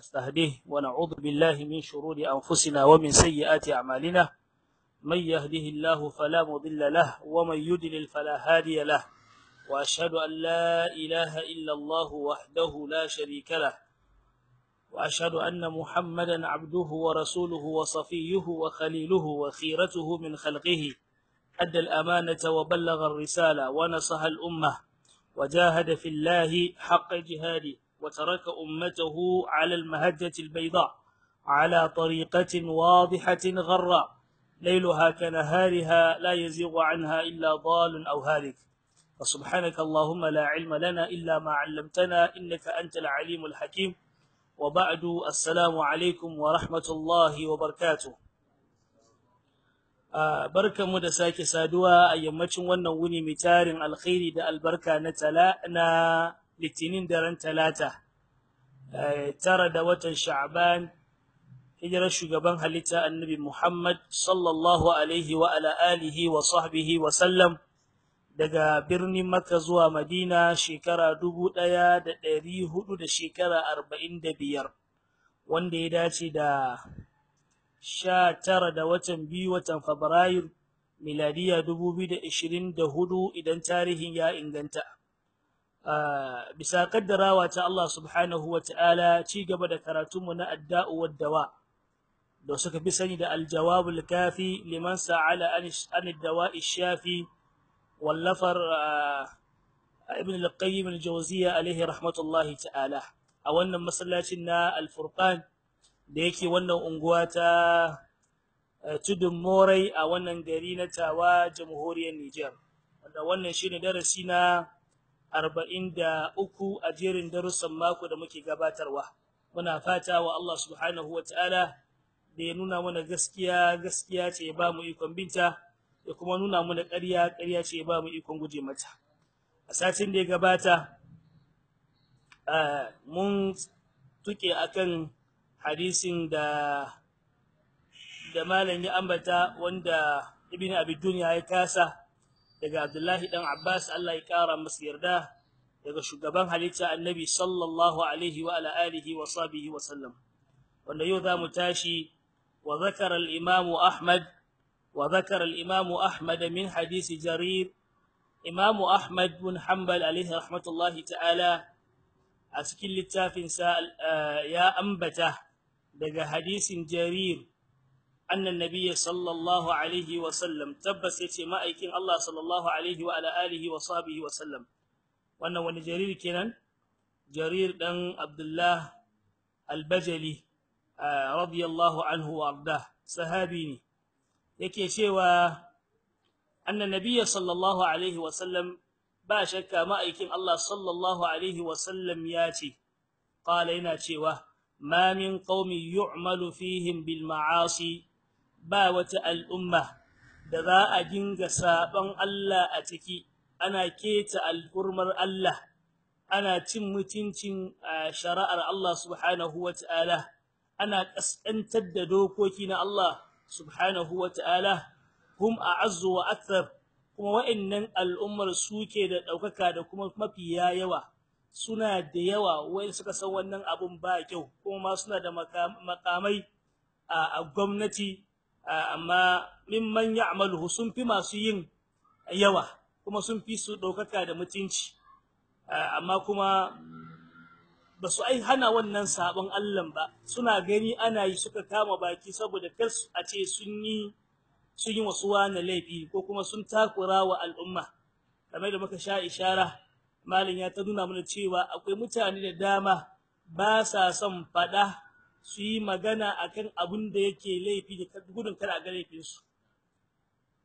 نستهديه ونعوذ بالله من شرور أنفسنا ومن سيئات أعمالنا. من يهده الله فلا مضل له ومن يدلل فلا هادي له. وأشهد أن لا إله إلا الله وحده لا شريك له. وأشهد أن محمدا عبده ورسوله وصفيه وخليله وخيرته من خلقه. أدى الأمانة وبلغ الرسالة ونصح الأمة. وجاهد في الله حق جهاده. وترك أمته على المهجة البيضاء على طريقة واضحة غراء ليلها كنهارها لا يزيغ عنها إلا ضال أو هالك. فسبحانك اللهم لا علم لنا إلا ما علمتنا إنك أنت العليم الحكيم. وبعد السلام عليكم ورحمة الله وبركاته. barkanmu da sake saduwa a yammacin wannan wuni mai alkhairi da albarka na tala na litinin daren talata tara da watan sha'ban hijirar shugaban halitta annabi Muhammad sallallahu alaihi wa ala alihi wa sahbihi wa sallam daga birnin Makka zuwa Madina shekara dubu ɗaya da ɗari huɗu da shekara arba'in da biyar wanda ya dace da sha tara da watan biyu watan Fabrairu miladiya dubu biyu da ishirin da huɗu idan tarihin ya inganta. Bisa kaddarawa ta Allah subhanahu wa ci gaba da karatunmu na adda'u waddawa da suka fi sani da aljawabul kafi liman sa'ala an dawa'i shafi wallafar ibn al-qayyim al-jawziyya alaihi rahmatullahi ta'ala. A wannan masallacin na al-furqan da yake wannan unguwa ta tudun morai a wannan gari na tawa jamhuriyar Nijar. Wanda wannan shine darasi na arba'in da uku a jerin darussan mako da muke gabatarwa. Muna fata wa Allah subhanahu wa ta'ala da ya nuna mana gaskiya gaskiya ce ya ba mu ikon binta da kuma nuna mana ƙarya ƙarya ce ya ba mu ikon guje mata. A satin da ya gabata mun tuke akan hadisin da da malam ya ambata wanda ibn abi dunya ya kasa daga Abdullahi dan Abbas Allah ya kara masa yarda daga shugaban halitta Annabi sallallahu alaihi wa ala alihi wa sahbihi wa sallam. Wanda yau za mu tashi wa zakara al-Imam Ahmad wa zakara al-Imam Ahmad min hadisi Jarir. Imam Ahmad bin Hanbal alaihi rahmatullahi ta'ala a cikin littafin sa ya ambata daga hadisin Jarir. annan nabiyyi sallallahu alaihi wa sallam tabbas ya ce ma'aikin Allah sallallahu alaihi wa ala alihi wa sahbihi wa sallam. Wannan wani jarir kenan? Jarir dan abdullah al-bajali radiyallahu anhu warda sahabi ne. Yake cewa annan nabiyyi sallallahu alaihi wa sallam ba shakka ma'aikin Allah sallallahu alaihi wa sallam ya ce qala yana cewa ma min qaumi yu'malu fihim bil ma'asi ba wata al'umma da za a dinga saban Allah a ciki ana keta al'urmar Allah ana cin mutuncin shari'ar Allah subhanahu wata'ala ana kaskantar da dokoki na Allah subhanahu wata'ala hum a'azzu wa akthar kuma wa'annan al'ummar suke da ɗaukaka da kuma mafiya yawa suna da yawa wai suka san wannan abun ba kyau kuma suna da makamai a gwamnati amma mimman ya'maluhu sun fi masu yin yawa kuma sun fi su ɗaukaka da mutunci. Amma kuma ba su ai hana wannan sabon Allah ba. Suna gani ana yi suka kama baki saboda kar a ce sun yi sun yi wasu wani laifi ko kuma sun takura wa al'umma. Kamar da muka sha ishara malin ya ta nuna mana cewa akwai mutane da dama ba sa son fada su yi magana akan abin da yake laifi da gudun kada ga laifinsu.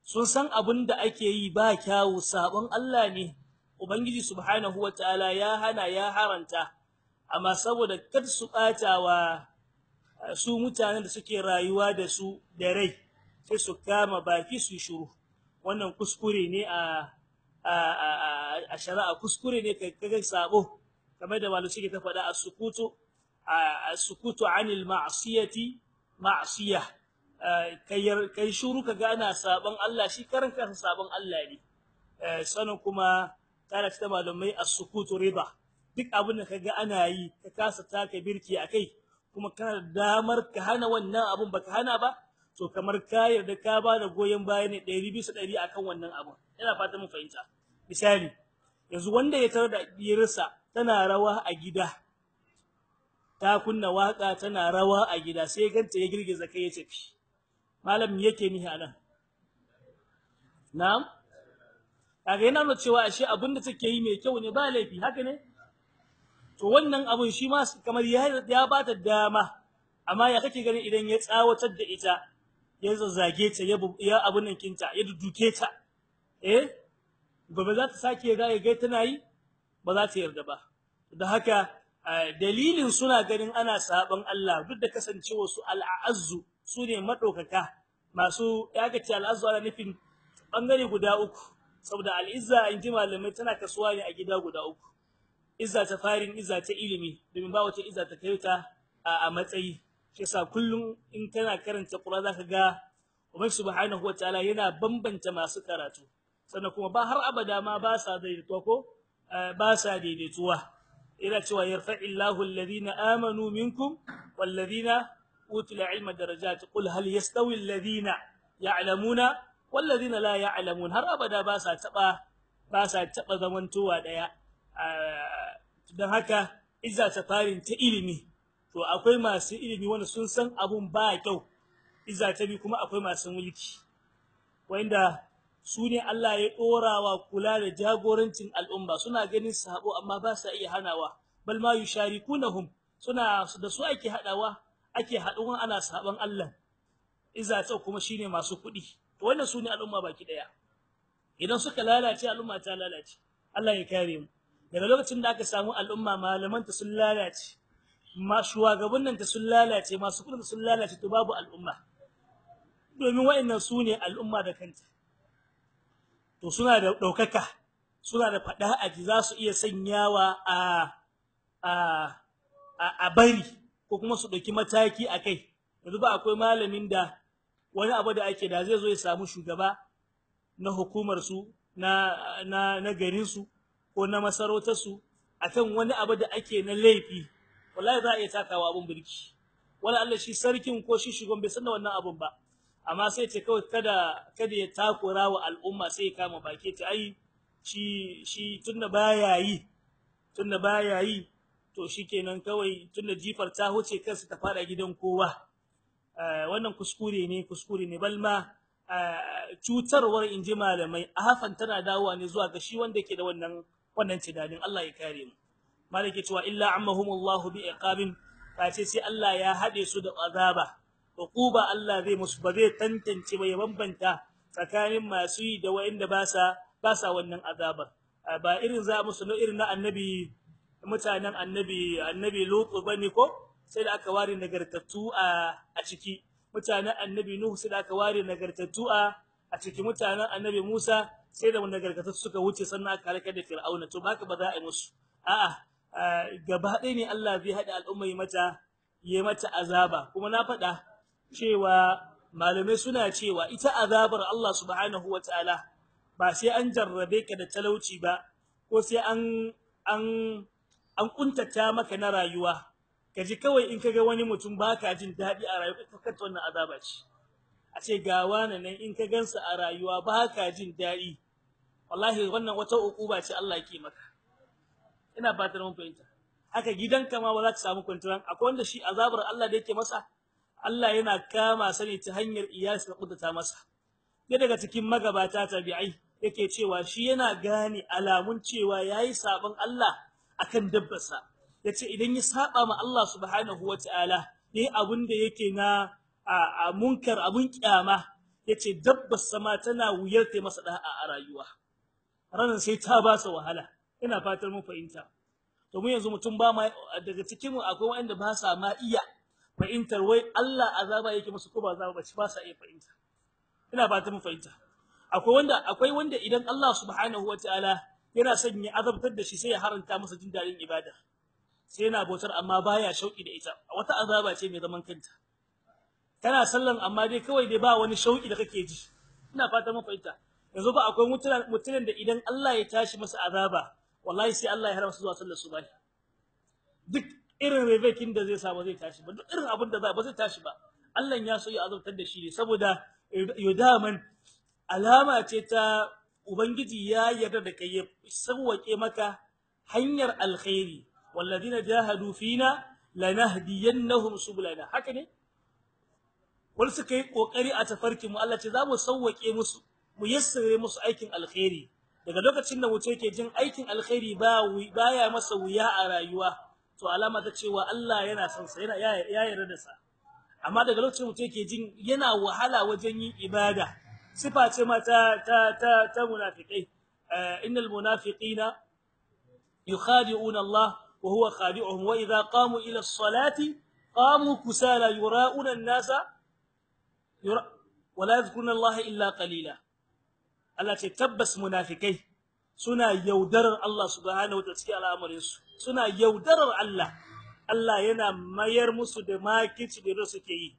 Sun san abin da ake yi ba kyawu sabon Allah ne. Ubangiji subhanahu wataala ya hana ya haranta amma saboda kar su bata wa su mutanen da suke rayuwa da su da rai sai su kama baki su shiru. Wannan kuskure ne a a a shari'a kuskure ne kai sabo. Kamar da malu suke ta faɗa a sukutu as-sukutu 'anil ma'siyati ma'siyah kai shuru kaga ana saban Allah shi karan kansa saban Allah ne sanin kuma kana ta malamai as-sukutu riba duk abin da kaga ana yi ka kasa taka birki akai kuma kana da damar ka hana wannan abun baka hana ba to kamar ka yarda ka ba da goyen baya ne 100 bisa 100 akan wannan abun ina fata mun fahimta misali yanzu wanda ya tarar da diyarsa tana rawa a gida ta kunna waƙa tana rawa a gida sai ganta ya girgiza kai ya tafi malam yake nihi a nan na'am? Kaga yana nuna cewa ashe abin da take yi mai kyau ne ba laifi haka ne? To wannan abun shi ma kamar ya ya bata dama amma ya kake gani idan ya tsawatar da ita ya zazzage ta ya abun nan kinta ya duduke ta eh? Gobe za ta sake ga ga tana yi ba za ta yarda ba. Da haka dalilin suna ganin ana saban Allah duk da kasancewa su al'azzu su ne madaukaka masu yaga ce al'azzu ana nufin ɓangare guda uku saboda al'izza in ji malamai tana kasuwa ne a gida guda uku. Izza ta farin izza ta ilimi domin ba wata izza ta kai ta a matsayi. Shi yasa kullum in kana karanta Qur'ani zaka ga Ubangiji subhanahu wataala yana bambanta masu karatu. Sannan kuma ba har abada ma ba sa daidaituwa ko ba sa daidaituwa. Ina cewa yarfa'illahu alladhina amanu minkum walladhina utul ilma darajat. Qul hal yastawi alladhina ya'lamuna walladhina la ya'lamun. Har abada ba sa taba ba sa taba zamantowa ɗaya dan haka izza ta farin ta ilimi. To akwai masu ilimi wanda sun san abun ba kyau. Izza ta bi kuma akwai masu mulki. Wanda su ne Allah ya dorawa kula da jagorancin al'umma. Suna ganin sabo amma ba sa iya hanawa. Bal ma yusharikunahum suna da su ake hadawa ake haɗuwa ana saban Allah. Izza ta kuma shine masu kuɗi to wannan su ne al'umma baki ɗaya idan suka lalace al'umma ta lalace. Allah ya kare mu. Daga lokacin da aka samu al'umma malaman ta sun lalace ma shugabannin ta sun lalace masu kuɗin sun lalace to babu al'umma. Domin wayannan su ne al'umma da kanta. To suna da ɗaukaka suna da fada aji za su iya sanyawa a a a bari ko kuma su ɗauki mataki akai yanzu ba akwai malamin da wani abu da ake da zai zo ya samu shugaba na hukumar su na na na garin su ko na masarautar su akan wani abu da ake na laifi wallahi za a iya takawa abun birki. Wala Allah shi sarkin ko shi shugaban bai san wannan abun ba. Amma sai ce kawai kada kada ya takura wa al'umma sai kama baki ta ai shi shi tunda baya yi tunda baya yi to shikenan kawai tunda jifar ta huce kansa ta fara gidan kowa. Wannan kuskure ne kuskure ne. Balma cutarwar inji malamai ahafan tana dawowa ne zuwa ga shi wanda yake da wannan wannan tunanin. Allah ya kare mu. Malike cewa illa ammahumullahu bi iqabin. Face sai Allah ya hade su da azaba. Uquba Allah zai musu ba zai tantance ba ya bambanta tsakanin masu yi da wanda ba sa ba sa wannan azabar. Ba irin za musu na irin na annabi mutanen annabi annabi lutu ba ne ko? Sai da aka ware nagartattu a a ciki. Mutanen annabi nuhu sai da aka ware nagartattu a a ciki. Mutanen annabi Musa sai da nagartattu suka wuce sannan aka halaka da fir'auna. To haka ba za a yi musu. A'a gaba ɗaya ne Allah zai haɗa al'umma yi mata yi mata azaba. Kuma na faɗa cewa malamai suna cewa ita azabar Allah subhanahu wataala ba sai an jarrabe ka da talauci ba ko sai an an an kuntata maka na rayuwa. Kaji kawai in kaga wani mutum baka jin daɗi a rayuwa ka kanta wannan azaba ce. A ce ga wani nan in ka gansa a rayuwa baka jin daɗi wallahi wannan wata ukuba ce Allah yake maka. Ina fatan mun fahimta. Haka gidanka ma ba za ka samu kwantaran akwai wanda shi azabar Allah da yake masa Allah yana kama sani ta hanyar iyasi da kudata masa. Ne daga cikin magabata tabi'ai yake cewa shi yana gane alamun cewa yayi sabon Allah akan dabbarsa. Yace idan ya saba ma Allah subhanahu wataala yayi abun da yake na a munkar abun kiyama ya ce dabbar sama tana wuyar ta masa da'a a rayuwa. Ranan sai ta ba sa wahala. Ina fatar mun fahimta. Mu yanzu mutum ba ma daga cikin mu akwai wanda ba sa ma iya fahimtar wai Allah azaba yake musu ko ba azaba bace ba sa iya fahimta. Ina fatar mun fahimta. Akwai wanda akwai wanda idan Allah subhanahu wataala yana son ya azabtar da shi sai ya haranta masa jin daɗin ibada. Sai yana bautar amma baya shauki da ita. Wata azaba ce mai zaman kanta. Kana sallan amma dai kawai dai ba wani shauki da kake ji. Ina fata mun fahimta. Yanzu ba akwai mutunan da idan Allah ya tashi masa azaba wallahi sai Allah ya haramta zuwa sallar subahi. Duk irin revekin da zai sa ba zai tashi ba duk irin abin da za ba zai tashi ba. Allah ya so ya azabtar da shi ne saboda yudaman alama ce ta ubangiji ya yarda da kai ya sauwake maka hanyar alkhairi. Walladina jahadu fina lanahdiyannahum subulana. Haka ne? Wal suka yi ƙoƙari a tafarkin mu Allah ce za mu sauwake musu mu yassare musu aikin alkhairi. Daga lokacin da mutum yake jin aikin alkhairi ba baya masa wuya a rayuwa. To alama ta cewa Allah yana son sa yana ya yarda da sa. Amma daga lokacin mutum yake jin yana wahala wajen yin ibada sifa ce ma ta ta ta, ta munafikai. Innal munafiqina yukhadi'una Allah wa huwa khadi'uhum. Wa idha qamu ila as-salati qamu kusala yura'una an-nasa yura wa la yadhkuruna Allah illa qalila. Allah ce tabbas munafikai suna yaudarar Allah subhanahu wa ta'ala cikin al'amarin su suna yaudarar Allah. Allah yana mayar musu da makici da suke yi.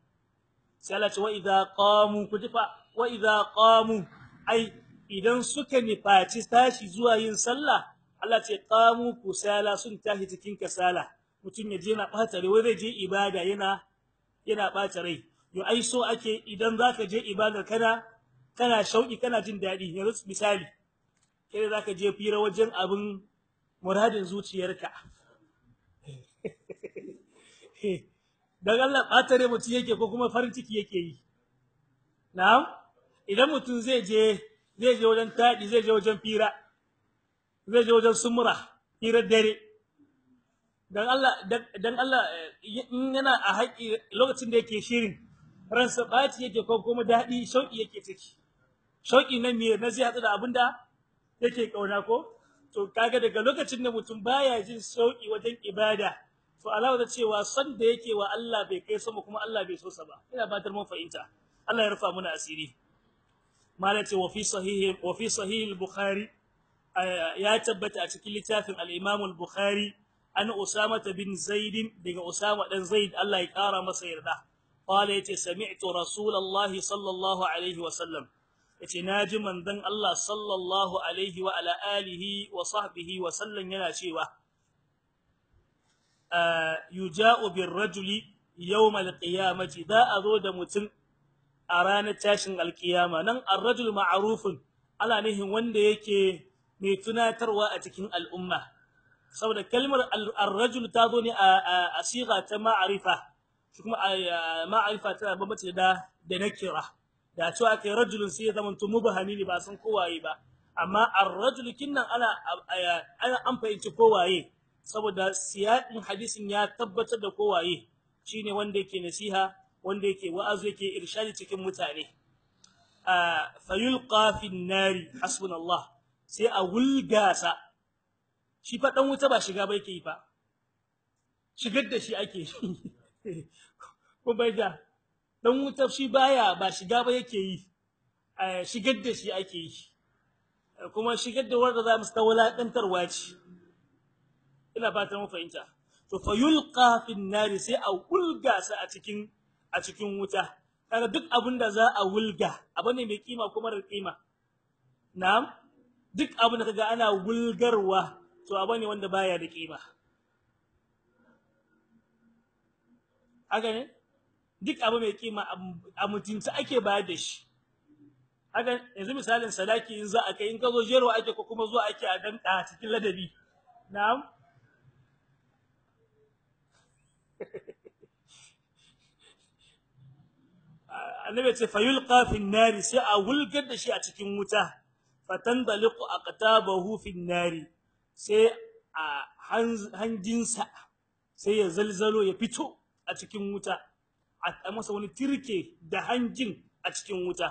Sai Allah ce wa idza qamu kutifa wa idza qamu. Ai idan suka nifaci tashi zuwa yin sallah Allah ce qamu kusala sun tashi cikin kasala. Mutun ya je na bata rai zai je ibada yana yana bata rai. Yo ai so ake idan zaka je ibada kana kana shauki kana jin daɗi yanzu misali kai zaka je fira wajen abin muradin zuciyarka. Dan Allah batare mutum yake ko kuma farin ciki yake yi. Na'am? Idan mutum zai je zai je wajen tadi zai je wajen fira zai je wajen sumura fira dare. Dan Allah dan Allah in yana a haƙi lokacin da yake shirin ransa ɓaci yake ko kuma daɗi shauki yake ciki. Shauki nan me na zai hadu da abin da yake ƙauna ko? To kaga daga lokacin da mutum baya jin shauki wajen ibada to alawa da cewa son da yake wa Allah bai kai sama kuma Allah bai so sa ba. Ina fatar mun fahimta. Allah ya rufa muna asiri. Malace wa fi sahih wa fi sahih al-bukhari ya tabbata a cikin littafin al-imam al-bukhari an usama bin zaid daga usama dan zaid Allah ya kara masa yarda. Qala ya ce sami'tu rasulullahi sallallahu alaihi wa sallam. Ya ce na ji manzon Allah sallallahu alaihi wa ala alihi wa sahbihi wa sallam yana cewa yuja'u birrajuli yawm alqiyamati da azo da mutum a ranar tashin alqiyama nan arrajul ma'rufun ala nihin wanda yake mai tunatarwa a cikin al'umma. Saboda kalmar arrajul ta zo ne a siga ta ma'rifa kuma ma'rifa tana bambace da da nakira. Da cewa kai rajulun sai ya zama mubahami ne ba san kowaye ba. Amma ar-rajul kinnan ana ana an fahimci kowaye saboda siyaƙin hadisin ya tabbatar da kowaye shine wanda yake nasiha wanda yake wa'azi yake irshadi cikin mutane. Fayulqa fin nari hasbunallah. Sai a wulgasa shi fa dan wuta ba shiga ba yake yi fa. Shigar da shi ake ko bai da? Dan wuta shi baya ba shiga ba yake yi. Shigar da shi ake yi. Kuma shigar da wanda za mu ta wulakantarwa ce. Ina fatan mu fahimta. To fa yulqa fin nari sai a wulga sa a cikin a cikin wuta. Kaga duk abin da za a wulga abu mai kima kuma da kima na'am? Duk abin da kaga ana wulgarwa to abu wanda baya da kima haka ne? Duk abu mai kima a mutunta ake bayar da shi. Haka yanzu misalin salaki in za a kai in ka zo jero ake ko kuma zuwa ake a danka cikin ladabi. Na'am? Annabi ce fayulqa fi nari sai a wulgar da shi a cikin wuta. Fatandaliqu aqtabahu fi nari sai a hanjinsa sai ya zalzalo ya fito a cikin wuta. A masa wani tirke da hanjin a cikin wuta.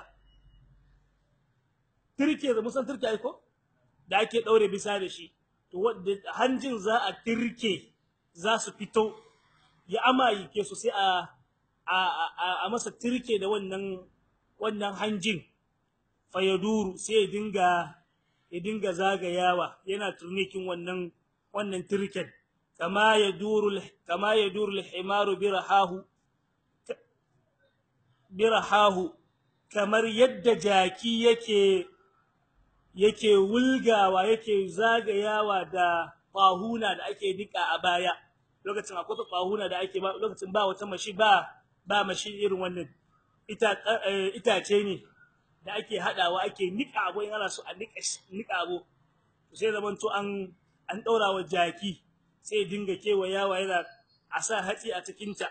Tirke da musan tirke ai ko? Da ake daure bisa da shi. To hanjin za a tirke za su fito ya amayi ke su sai a a masa tirke da wannan wannan fayaduru sai ya dinga ya dinga zagayawa yana turnikin wannan wannan tirken. Kama yaduru kama yaduru al-himaru birahahu birahahu kamar yadda jaki yake yake wulgawa yake zagayawa da fahuna da ake dika a baya. Lokacin akwai tsahuna da ake lokacin ba wata mashi ba ba mashi irin wannan ita itace ne da ake hadawa ake nika abu in ana so a nika nika abu sai zaman to an an daura wa jaki sai dinga kewayawa yana a sa hatsi a cikin ta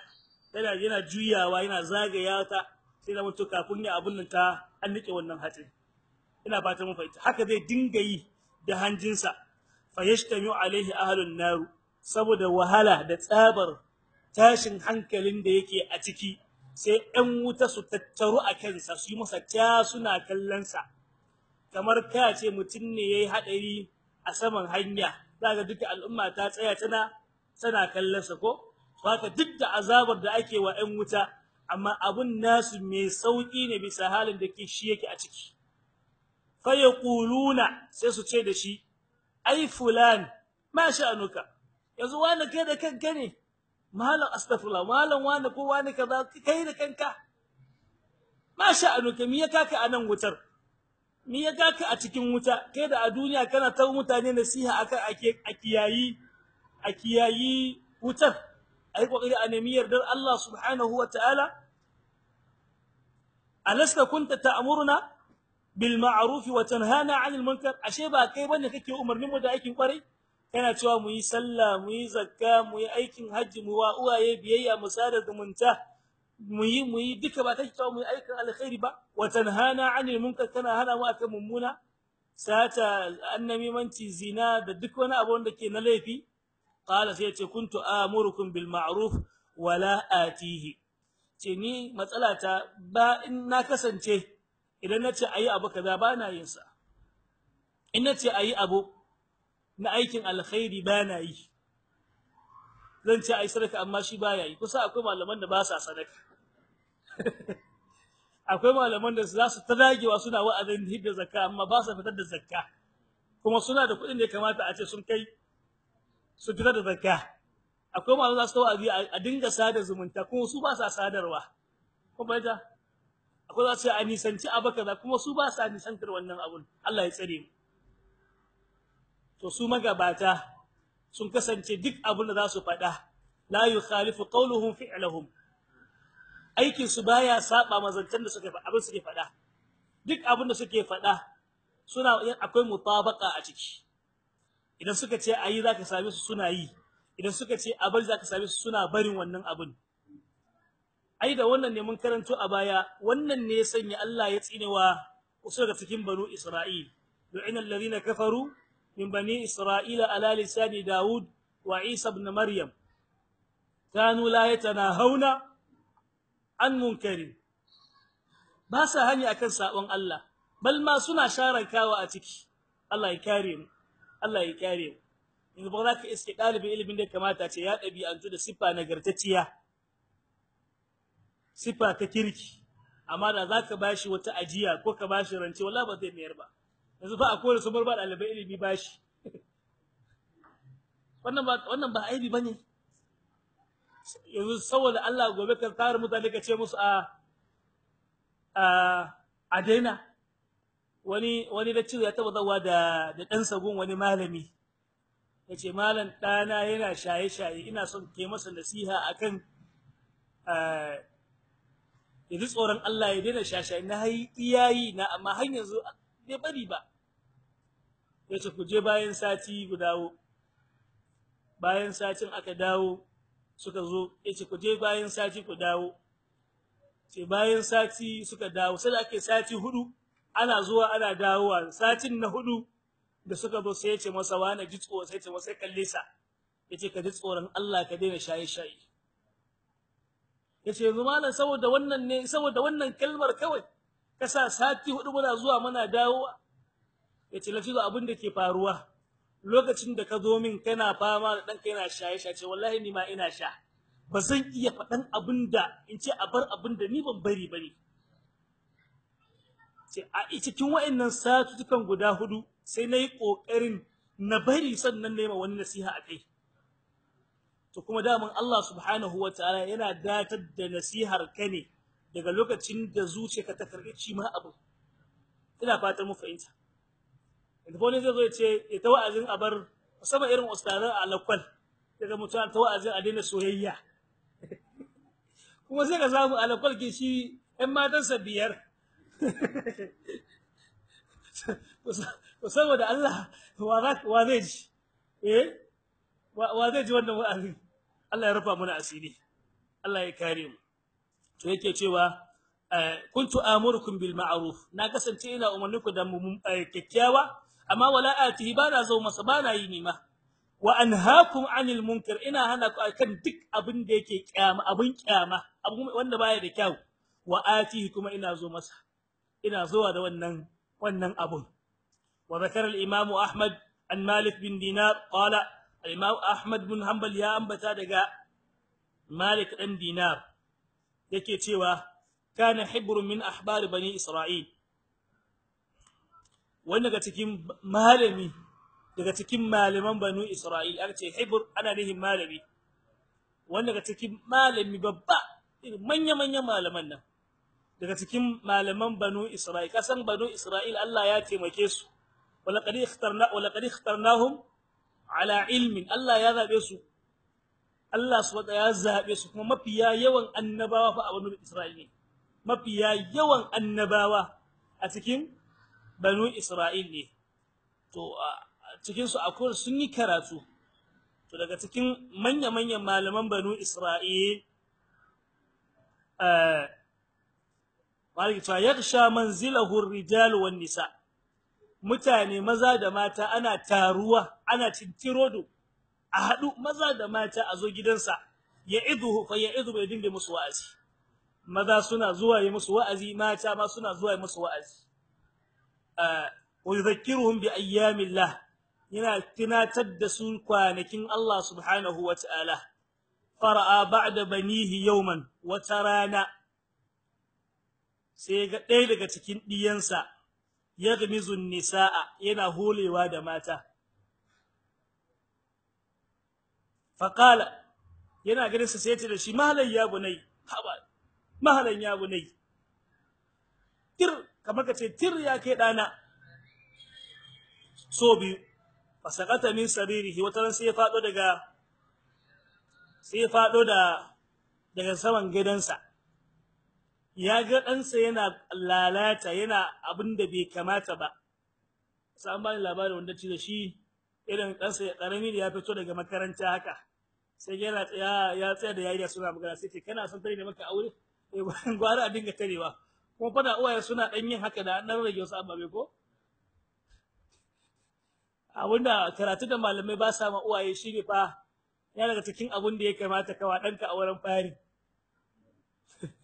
yana yana juyawa yana zagaya ta sai zaman to kafin ya abun nan ta an nike wannan hatsi ina fatan mun fahimta. Haka zai dinga yi da hanjinsa. Fayashtami alaihi ahlun nar saboda wahala da tsabar tashin hankalin da yake a ciki sai ɗan wuta su tattaru a kansa su yi masa ta suna kallonsa. Kamar ka ce mutum ne yayi hadari a saman hanya zaka duka al'umma ta tsaya tana tana kallonsa ko? Haka duk da azabar da ake wa ɗan wuta amma abun nasu mai sauƙi ne bisa halin da ke shi yake a ciki. Fa yaquluna sai su ce da shi ai fulan ma sha'anuka. Yanzu wani kai da kanka ne? Malam astaghfirullah. Malam wani ko wani kaza kai da kanka. Ma sha'anuka me ya kaka a nan wutar? Me ya kaka a cikin wuta? Kai da a duniya kana ta mutane nasiha akan akiyayi akiyayi wutar? Ai ƙoƙari a yardar Allah subhanahu wa ta'ala? Alasta kunta ta'muruna bil ma'ruf wa tanhana 'anil munkar? Ashe ba kai ba ne kake umarnin mu da aikin ƙwarai? Kana cewa mu yi sallah mu yi zakka mu yi aikin hajji mu wa uwaye biyayya mu sada zumunta mu yi mu yi duka ba kake cewa mu aikin alkhairi ba? Wa tanhana 'anil munkar? Kana hana mu akan mummuna? Sata annamimanci zina da duk wani abu wanda ke na laifi? Qala sai ce kuntu amurukum bil ma'ruf wala atihi. Ce ni matsalata ba in na kasance idan nace ayi abu kaza ba yin sa. In nace ayi abu na aikin alkhairi ba na yi. Zan ce ai sadaka amma shi baya yi. Kusa akwai malaman da ba sa sadaka. Akwai malaman da za su ta dagewa suna wa'azin hidda zakka amma ba su fitar da zakka. Kuma suna da kuɗin da ya kamata a ce sun kai su fitar da zakka. Akwai malaman za su wa'azi a dinga sada zumunta kuma su ba sa sadarwa. Kuma ita akwai za su a nisanci abu kaza kuma su ba sa nisantar wannan abun. Allah ya tsare mu. To su magabata sun kasance duk abin da za su faɗa la yukhalifu qawluhum fi'luhum aikin su baya saba mazantan da suke abin suke faɗa. Duk abin da suke faɗa suna akwai mutabaka a ciki. idan suka ce ayi zaka same su suna yi. Idan suka ce a bari zaka same su suna barin wannan abin. Ai da wannan ne mun karanto a baya wannan ne ya sanya Allah ya tsinewa usul daga cikin banu Isra'il. Lu'ina alladhina kafaru min bani Isra'ila ala lisani Dawud wa Isa ibn Maryam. Kanu la yatanahawna an munkarin. Ba sa hanya akan sabon Allah balma suna sharankawa a ciki. Allah ya kare mu. Allah ya kare mu. In ba za ka iske dalibin ilimin da kamata ce ya dabi'antu da siffa nagartacciya siffa ta kirki amma da zaka bashi wata ajiya ko ka bashi rance wallahi ba zai mayar ba. Yanzu ba akwai su bar ba ɗalibai ilimi bashi wannan ba wannan ba aibi ba ne yanzu saboda Allah gobe ka tare mutane ka ce musu a a a daina. Wani wani ciwo ya taba zawa da da dan sagun wani malami. Yace malam dana yana shaye shaye ina son ke masa nasiha akan eh yanzu tsoron Allah ya daina shashaye na yi iyayi na amma har yanzu bai bari ba. Yace ku je bayan sati ku dawo. Bayan satin aka dawo suka zo ya ce ku je bayan sati ku dawo. Ce bayan sati suka dawo. Sai ake sati huɗu ana zuwa ana dawowa. Satin na huɗu da suka zo sai ya ce masa wani ji tsoro? Sai ya ce masa kalle sa. Yace ka ji tsoron Allah ka daina shaye shaye ya ce yanzu malam saboda wannan ne saboda wannan kalmar kawai kasa sati huɗu muna zuwa muna dawowa. Yace lafizo abin da ke faruwa lokacin da ka zo min kana fama da danka yana shaye shaye wallahi ni ma ina sha. Ba zan iya faɗan abin da in ce a bar abin da ni ban bari ba ne a cikin wayannan satutukan guda huɗu sai na yi ƙoƙarin na bari sannan na yi ma wani nasiha akai to kuma daman Allah subhanahu wataala yana datar da nasihar ka ne daga lokacin da zuciyarka ta karɓi ma abu. Ina fatan mu fahimta. Idan wani zai zo ya ce ya ta wa'azin abar musamman irin ustazan alakwal daga mutuwa ta wa'azin a daina soyayya. Kuma sai ka samu alakwalki shi ‘yan matansa biyar. saboda Allah wa zai ji? Eh? Wa zai ji wannan wa'azin Allah ya rufa mana asiri. Allah ya kare mu. To yake cewa kuntu amurukum bil ma'ruf. Na kasance ina umarniku da kyakkyawa amma wala atihi bana zo masa bana yi nima. Wa anhaakum anil munkar ina hana ku akan duk abin da yake kyama abin kyama abin wanda baya da kyau. Wa atihi kuma ina zo masa. Ina zuwa da wannan wannan abun. Wa zakara al imam ahmad an malik bin dinar qala al imam ahmad bin hanbal ya ambata daga malik dan dinar yake cewa kana hibru min ahbar bani isra'il. Wanda daga cikin malami daga cikin malaman banu isra'il aka hibr ana nihin malami. Wanda daga cikin malami babba manya manya malaman nan. Daga cikin malaman banu isra'il kasan banu isra'il Allah ya taimake su. Wala qad ikhtarna wala qad ikhtarnahum ala ilmin. Allah ya zaɓe su. Allah subhanahu ya zaɓe su kuma mafiya yawan annabawa fa banu isra'il ne. Mafiya yawan annabawa a cikin banu isra'il ne. To cikin su akwai sun yi karatu. To daga cikin manya-manyan malaman banu isra'il eh malik ta yaksha manzilahu ar-rijal wan nisa. Mutane maza da mata ana taruwa ana cintirodo a hadu maza da mata a zo gidansa ya iduhu fa ya idu bai dinga musu wa'azi. Maza suna zuwa yi musu wa'azi mata ma suna zuwa yi musu wa'azi. Eh wa yudhakkiruhum bi ayyamillah yana tunatar da su kwanakin Allah subhanahu wata'ala fara'a ba'da banihi yawman wata rana sai ga ɗaya daga cikin diyansa yaghmizun nisaa yana holewa da mata. Faqala yana ganin sa sai ya ce da shi mahalan ya bunai haba mahalan ya bunai. Tir kamar kace tir ya kai dana so biyu fasaqata min saririhi wataran sai ya fado daga sai ya fado da daga saman gidansa ya ga ɗansa yana lalata yana abin da bai kamata ba. Sai an bani labarin wanda ce da shi irin ɗansa ya ƙarami da ya fito daga makaranta haka. Sai yana ya ya tsaya da yayi suna magana sai ce kana son tare da maka aure? Eh gwara a dinga tarewa. Kuma fada uwaye suna dan yin haka da dan rage wasu ababe ko? Abinda karatu da malamai ba sa ma uwaye shine fa ya daga cikin abin da ya kamata kawa danka a wurin fari.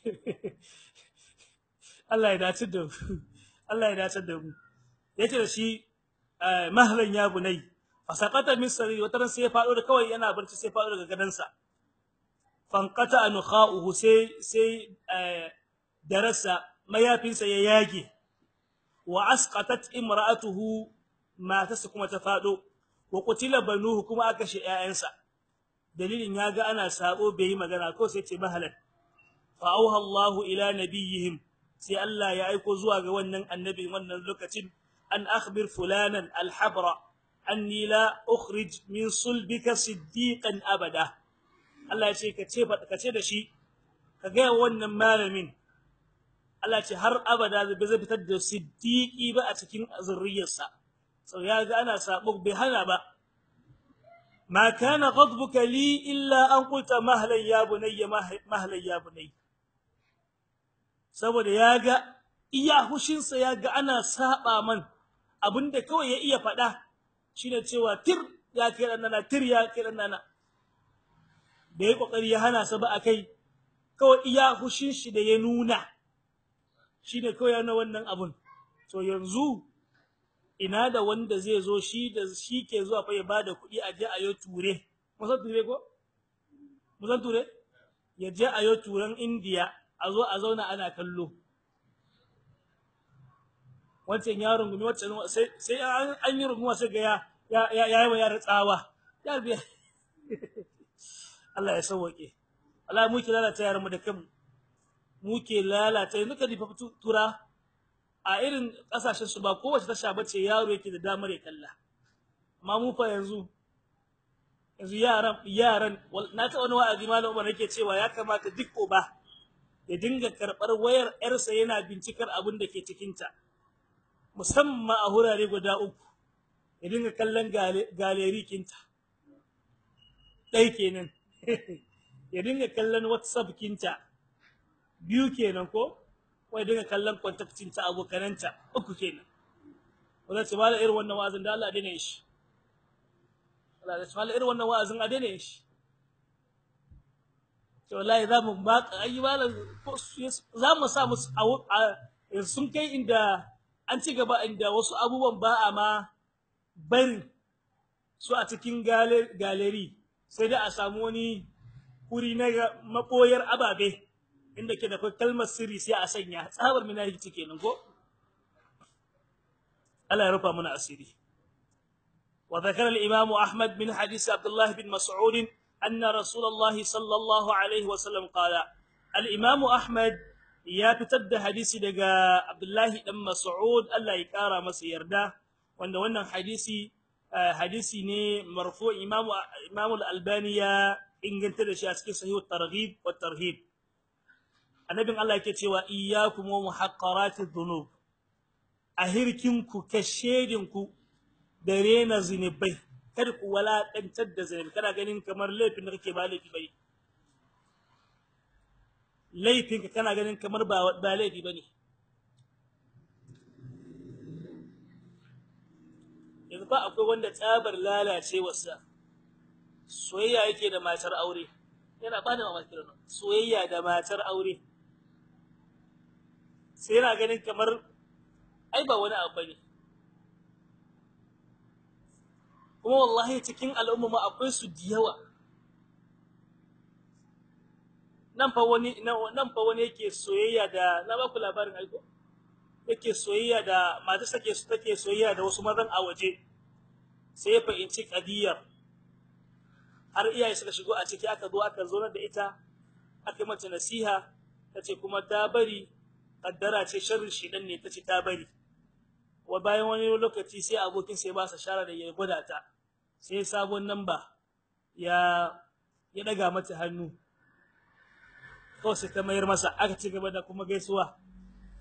Allah ya dace da mu. Allah ya dace da mu. Yace da shi mahlan ya bunai fasaqata min sari wata sai ya fado da kawai yana barci sai fado daga gadansa fanqata anukha'uhu sai sai darasa mayafinsa ya yage. Wa asqatat imra'atuhu matarsa kuma ta fado wa qutila banuhu kuma aka shi ƴaƴansa. Dalilin yaga ana sabo bai yi magana ko sai ce mahalan. Fa auha ila nabiyihim sai Allah ya aiko zuwa ga wannan annabi wannan lokacin an akhbir fulanan alhabra anni la ukhrij min sulbika siddiqan abada. Allah ya ce ka ce ka ce da shi ka ga wannan malamin. Allah ce har abada zai fitar da siddiqi ba a cikin zurriyarsa. So ya ga ana sabo bai hana ba. Ma kana ghadbuka li illa an qulta mahlan ya bunayya mahlan ya bunayya. Saboda ya ga iya hushinsa ya ga ana saba man. Abinda kawai ya iya faɗa shine cewa tir ya kai nana tir ya kai nana. Da ya ƙoƙari ya hana sa ba akai kawai iya hushin shi da ya nuna shine kawai yana wannan abun. To yanzu ina da wanda zai zo shi da shi ke zuwa fa ya ba da kuɗi a je a yo ture. Musan ture ko? Musan ture? Ya je a yo turan India a zo a zauna ana kallo. Wancan yaron gumi wancan sai sai an yi runguma sai ga ya ya yi wa yara tsawa. Ya biya. Allah ya sauke Allah mu ke lalata yaran mu da kanmu. Mu ke lalata yanzu ka difa tura a irin ƙasashen su ba kowace tasha bace yaro yake da damar ya kalla. Amma mu fa yanzu yanzu yaran yaran na ta wani wa'azi malam Umar yake cewa ya kamata duk uba ya dinga karɓar wayar yarsa yana bincikar abin da ke cikin ta musamman a hurare guda uku ya dinga kallon galeri kinta. Dai kenan. Ya dinga kallon WhatsApp kinta. Biyu kenan ko? Wai dinga kallon contact kinta abokananta. Uku kenan. Wanda ce mala irin wannan wa'azin da Allah dane shi. Allah da mala irin wannan wa'azin a dane shi. To wallahi za mu ba ayi mala za mu sa musu sun kai inda an ci gaba inda wasu abubuwan ba a ma bari su a cikin galeri sai da a samu wani wuri na maboyar ababe inda ke da kalmar sirri sai a sanya. Tsabar minahici kenan ko? Allah ya rufa mana asiri. Wa zakara al-imam Ahmad bin hadith Abdullah bin Mas'ud sallallahu alaihi wa sallam qala al-imam Ahmad ya fitar da hadisi daga Abdullah dan Mas'ud Allah ya kara masa yarda wanda wannan hadisi hadisi ne marfu imam imam al-Albani ya inganta da shi a cikin sahih at-targhib wa tarhib annabin Allah yake cewa iyyakum wa muhaqqaratiz dhunub ahirkinku kashedinku da rena zinubai kada ku walakantar da zinubi kana ganin kamar laifin da kake ba laifi ba ne laifinka kana ganin kamar ba ba laifi ba ne yanzu ba akwai wanda tsabar lalacewarsa. Soyayya yake da matar aure. Yana ba da mamaki da soyayya da matar aure. Sai yana ganin kamar ai ba wani abu ba ne kuma wallahi cikin al'umma akwai su da yawa. Nan fa wani nan fa wani yake soyayya da na ba ku labarin aiko yake soyayya da mata take su take soyayya da wasu mazan a waje. Sai ya fahimci kadiyar. Har iyaye suka shigo a ciki aka zo aka zo da ita aka mata nasiha tace kuma ta bari kaddara ce sharrin shedan ne tace ta bari. Wa bayan wani lokaci sai abokin sai ba sa shara da ya gwada ta. Sai sabon namba ya ya daga mata hannu. Kawai sai ta mayar masa aka ci gaba da kuma gaisuwa.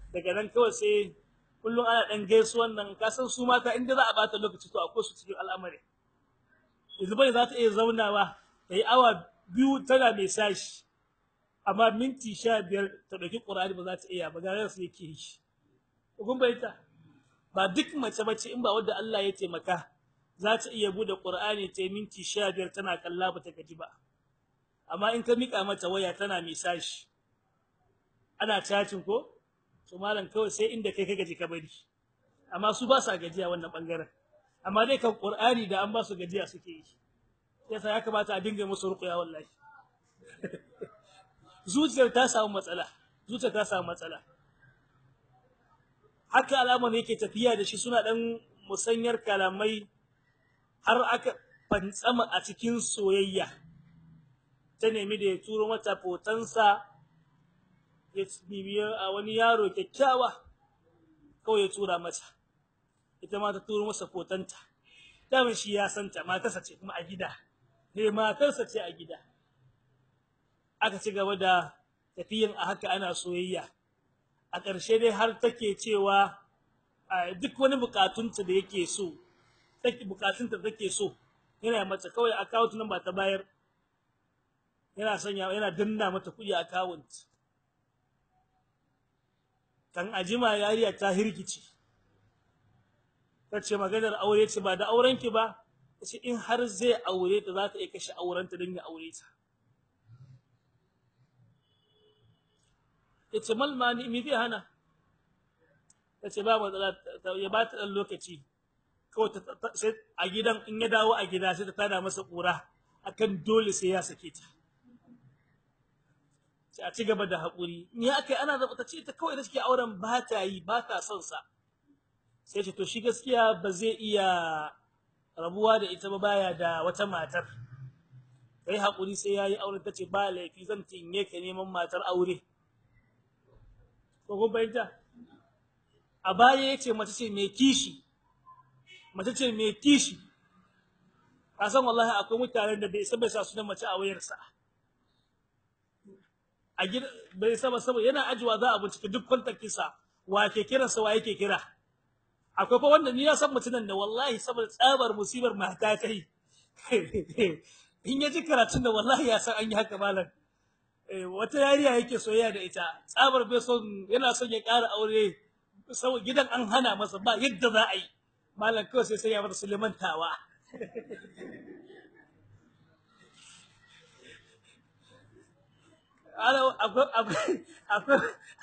Daga nan kawai sai kullum ana dan gaisuwan nan. Ka san su mata inda za a bata lokaci to akwai su cikin al'amari. Yanzu bai za ta iya zaunawa ta yi awa biyu tana mai sashi. Amma minti sha biyar ta ɗauki ƙur'ani ba za ta iya ba gare su yake yi. Kun bayyana ba duk mace bace in ba wanda Allah ya taimaka za ta iya buɗe Qur'ani ta minti 15 tana kalla ba ta gaji ba. Amma in ka mika mata waya tana misashi ana chatting ko? To malam kawai sai inda kai ka gaji ka bari. Amma su ba sa gajiya wannan ɓangaren amma dai kan Qur'ani da an ba su gajiya suke yi. Yasa ya kamata a dinga musu ruqya wallahi. Zuciyar ta samu matsala. Zuciyar ta samu matsala. Haka alaman yake tafiya da shi suna dan musanyar kalamai har aka fantsama a cikin soyayya. Ta nemi da ya turo mata fotansa ya bibiya a wani yaro kyakkyawa kawai ya tura mata. Ita ma ta turo masa fotanta daman shi ya santa matarsa ce kuma a gida. Eh matarsa ce a gida. Aka ci gaba da tafiyan a haka ana soyayya. A ƙarshe dai har take cewa duk wani bukatunta da yake so take bukatunta take so yana mata kawai account number ta bayar yana sanya yana danna mata kuɗi account. Kan ajima yariya ta hirkice tace maganar aure ce ba da aurenki ba tace in har zai aure ta za ta iya kashe aurenta don ya aure ta. Ya ce malmani mi zai hana? Tace ba matsala ya ba ta dan lokaci. Kawai sai a gidan in ya dawo a gida sai ta tada masa kura akan dole sai ya sake ta. Sai a ci gaba da haƙuri ni akai ana da ta ce ta kawai da suke auren ba ta yi ba ta son sa. Sai ce to shi gaskiya ba zai iya rabuwa da ita ba baya da wata matar. Kai haƙuri sai yayi aure tace ba laifi zan tinye ka neman matar aure. Ko kun bayyana a baya ya ce mace ce mai kishi. Mace ce mai kishi. Ka san wallahi akwai mutanen da bai san bai sa sunan mace a wayarsa. A gida bai saba saba yana ajiwa za a bincike duk kontaktinsa wa ke kiransa wa yake kira? Akwai fa wanda ni ya san mutunan da wallahi saboda tsabar musibar mata ta yi. In ya ji karatun da wallahi ya san an yi haka malam. Wata yariya yake soyayya da ita. Tsabar bai son yana son ya ƙara aure. Saboda gidan an hana masa ba yadda za a yi. Malam kawai sai sai ya mata Suleiman tawa.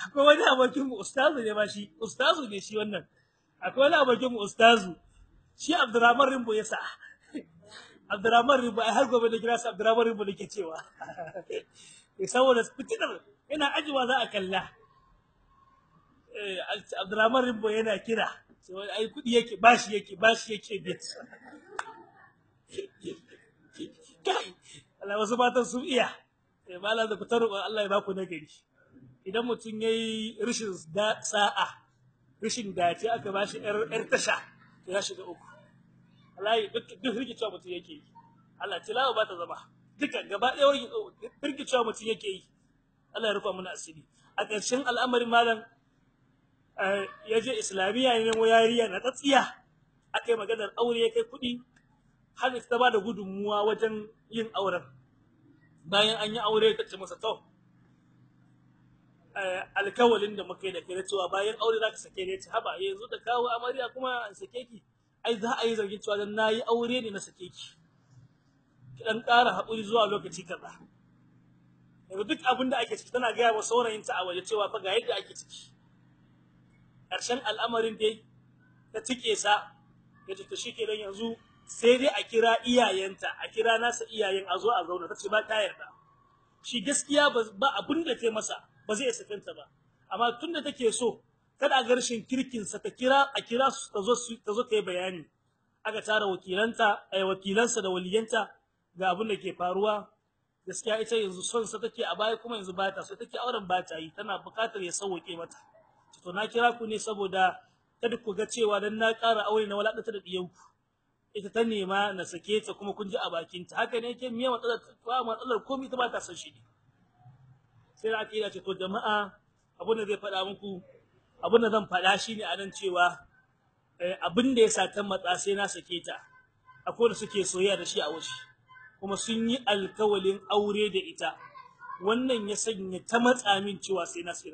Akwai wani abokin mu ustazu ne ba shi. Ustazu ne shi wannan. Akwai wani abokin mu ustazu. Shi Abdurrahman Rimbo ya sa. Abdurrahman Rimbo ai har gobe da kira sa Abdurrahman Rimbo nake cewa. saboda fitinar ina ajiwa za a kalla. Eh Abdurrahman Rimbo yana kira sai ai kuɗi yake bashi yake bashi yake bit kai Allah wasu matan sun iya. Eh mala da fitar Allah ya baku nagari. Idan mutun yayi rishin sa'a rishin dace aka bashi yar yar tasha ya shiga uku. Wallahi duk duk rikicewa mutun yake Allah tilawa ba ta zama. Duka gaba ɗaya rikicewa mutun yake yi. Allah ya rufa mana asiri. A ƙarshen al'amarin malam ya je islamiyya ne mu yariya na tsatsiya. Akai maganar aure ya kai kuɗi har ta ba da gudunmuwa wajen yin auren. Bayan an yi aure ta ce masa to alkawalin da muka yi da kai cewa bayan aure za ka sake ne ce haba yanzu da kawo amarya kuma an sake ki ai za a yi zargin cewa dan na yi aure ne na sake ki. Dan ƙara haƙuri zuwa lokaci kaza. Yanzu duk abin da ake ciki tana gaya wa saurayinta a waje cewa fa ga yadda ake ciki. Ƙarshen al'amarin dai ta tike sa ya ce to shikenan yanzu sai dai a kira iyayenta a kira nasa iyayen a zo a zauna. Tace ba ta yarda. Shi gaskiya ba abin da ta masa ba zai sakanta ba. Amma tunda take so kada garshin kirkin sa ta kira a kira su ta zo ta zo ta yi bayani. Aka tara wakilanta ai wakilansa da waliyanta ga abin da ke faruwa. Gaskiya ita yanzu son sa take a baya kuma yanzu ba ta so take auren ba ta yi tana buƙatar ya sauke mata. To na kira ku ne saboda kada ku ga cewa dan na ƙara aure na walakata da diyanku ita ta nema na sake ta kuma kun ji a bakin ta haka ne yake miya matsalar ba matsalar komai ta ba ta san shi ne. Sai da aka ce to jama'a abin da zai faɗa muku abin da zan faɗa shine a nan cewa abin da ya sa ta matsa sai na sake ta. Akwai da suke soyayya da shi a waje. Kuma sun yi alkawalin aure da ita. Wannan ya sanya ta matsa min cewa sai na sake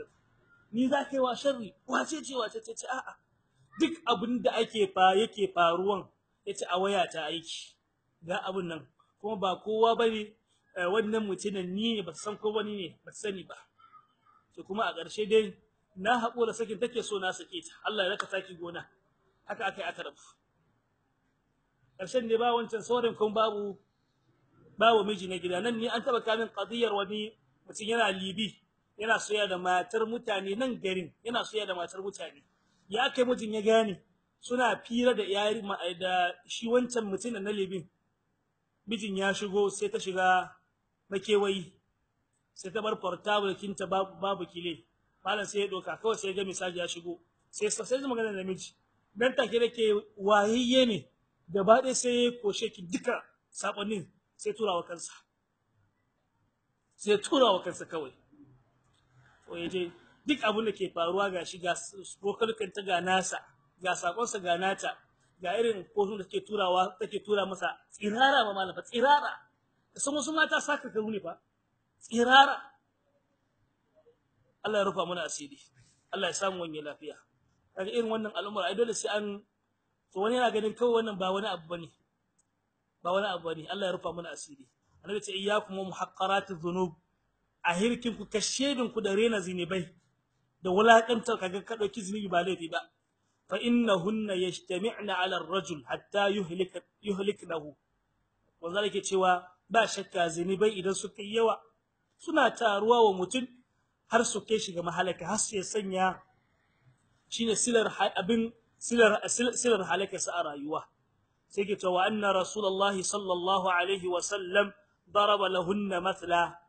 ni za ka yi wa sharri? Wace ce wace ce? Ce a'a. Duk abin da ake fa yake faruwan ya ce a waya ta aiki. Ga abun nan. Kuma ba kowa ba ne wannan mutumin ni ne ba san ko wani ne ba sani ba. To kuma a ƙarshe dai na haƙura sakin take so na sake ta. Allah ya raka taki gona. Haka akai aka rabu. Ƙarshen ne ba wancan saurin kun babu babu miji na gida. Nan ni an taba kamin qadiyar wani mutum yana libi yana soya da matar mutane nan garin yana soya da matar mutane. Ya kai mijin ya gane suna fira da yari da shi wancan mutumin na libin mijin ya shigo sai ta shiga makewayi sai ta bar portable kinta babu kile. Malam sai ya doka kawai sai ga message ya shigo. Sai sai zama magana da miji dan take dake wayayye ne gaba ɗaya sai ya koshe ki duka sakonnin sai turawa kansa. Sai turawa kansa kawai. To ya je duk abin da ke faruwa gashi ga kokalkan ta ga nasa ga sakonsa ga nata ga irin kotun da take turawa take tura masa tsirara ma malafa tsirara. San wasu mata saka karu ne fa. Tsirara. Allah ya rufa mana asiri. Allah ya samu wani lafiya. Kaga irin wannan al'umar ai dole sai an to wani yana ganin kawai wannan ba wani abu ba ne. Ba wani abu ba ne Allah ya rufa mana asiri. Annabi ce iyyakum wa muhaqqaratiz dhunub. A hirkin ku kashedin ku da rena zinubai da wulakantar kaga ka ɗauki zinubi ba laifi ba. Fa innahunna yajtami'na 'ala ar-rajul hatta yuhlika yuhliknahu. Wanda yake cewa ba shakka zinubai idan suka yawa suna taruwa wa mutum har su kai shi ga mahalaka har su ya sanya shine silar abin silar silar halaka sa a rayuwa. sai ke cewa anna rasulullahi sallallahu alaihi wa sallam daraba lahunna mathla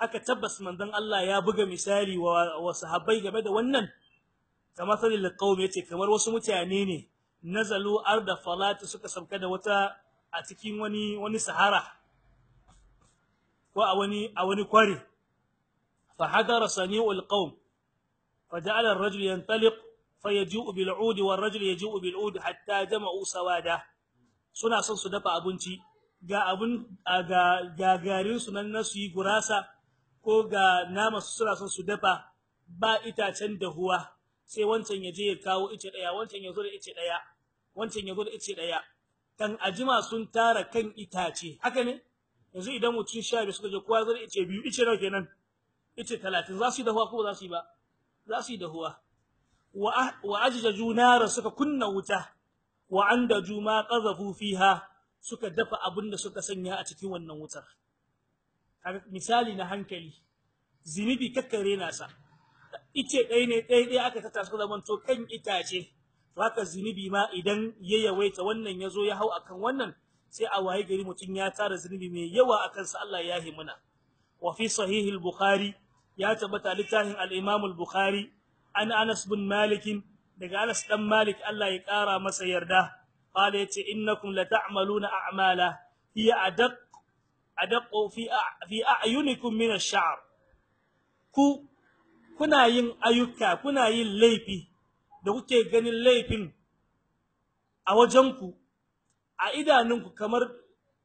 aka tabbas manzon Allah ya buga misali wa, wa sahabbai game da wannan kamar salil qaum yace kamar wasu mutane ne nazalu arda falati suka sauka da wata a cikin wani wani sahara ko a wani a wani kwari fa hadara sani'ul qaum فجعل الرجل ينطلق فيجوء بالعود والرجل يجوء بالعود حتى جمعوا سوادا suna son su dafa abinci. Ga abun ga gagarin su nan su yi gurasa ko ga nama su suna son su dafa ba itacen dahuwa. Sai wancan ya je ya kawo ice ɗaya wancan ya zo da ice ɗaya wancan ya zo da ice ɗaya kan ajima sun tara kan itace. Haka ne? Yanzu idan mutum sha biyu suka je kowa zo da ice biyu ice nawa kenan? Ice 30 za su yi dahuwa ko za su yi ba? Za su yi dahuwa. Wa ajjaju nara suka kunna wuta. Wa andaju ma qazafu fiha suka dafa abin da suka sanya a cikin wannan wutar. Misali na hankali zinubi kakkare nasa ice ɗaya ne ɗaya ɗaya aka tata suka zaman to kan itace. To haka zinubi ma idan ya yawaita wannan ya zo ya hau akan wannan sai a waye gari mutun ya tara zinubi mai yawa akan sa Allah ya himuna wa fi sahih al-bukhari ya tabbata littafin al-Imam al-Bukhari an Anas bin Malik daga Anas dan Malik Allah ya kara masa yarda. Qala ya ce innakum la ta'maluna a'mala hiya adaq adaq fi fi a'yunikum min ash-sha'r. Ku kuna yin ayyuka kuna yin laifi da kuke ganin laifin a wajenku a idanunku kamar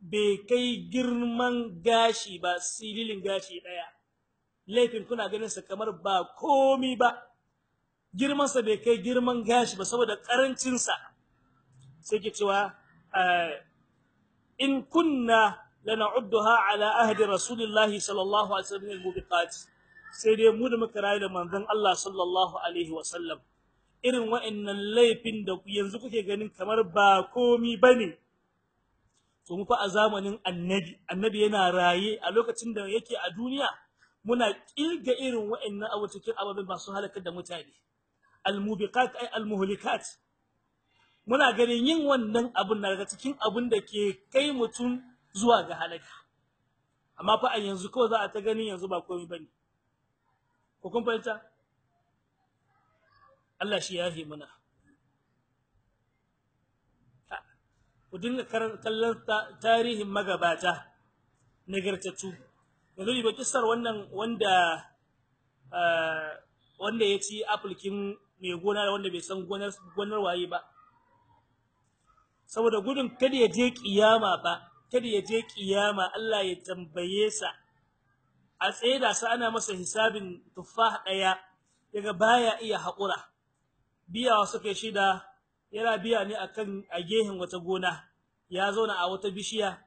bai kai girman gashi ba sililin gashi ɗaya laifin kuna ganin sa kamar ba komi ba. Girman sa bai kai girman gashi ba saboda ƙarancin sa sai ke cewa in kunna lana'udduha ala ahdi rasulillahi sallallahu alaihi wasallam al-mubiqat sai dai mu da muka rayu da manzon Allah sallallahu alaihi wasallam. Irin wa'annan laifin da yanzu kuke ganin kamar ba komi ba ne. To mu fa a zamanin annabi annabi yana raye a lokacin da yake a duniya muna kilga irin wa'annan abu cikin ababen masu halakar da mutane. Almubiqat ay almuhlikat. Muna ganin yin wannan abun na daga cikin abun da ke kai mutum zuwa ga halaka. Amma fa a yanzu kawai za a ta gani yanzu ba komai ba ne. Ko kun fahimta? Allah shi ya yi muna ku dinga kallon tarihin magabata nagartattu. Yanzu ba kissar wannan wanda wanda ya ci apulkin mai gona da wanda bai san gonar gonar waye ba. Saboda gudun kada ya je kiyama ba kada ya je kiyama Allah ya tambaye sa a tsaye da sa ana masa hisabin tuffah ɗaya daga baya iya hakura biya suka shida yana biya ne akan a gehen wata gona ya zauna a wata bishiya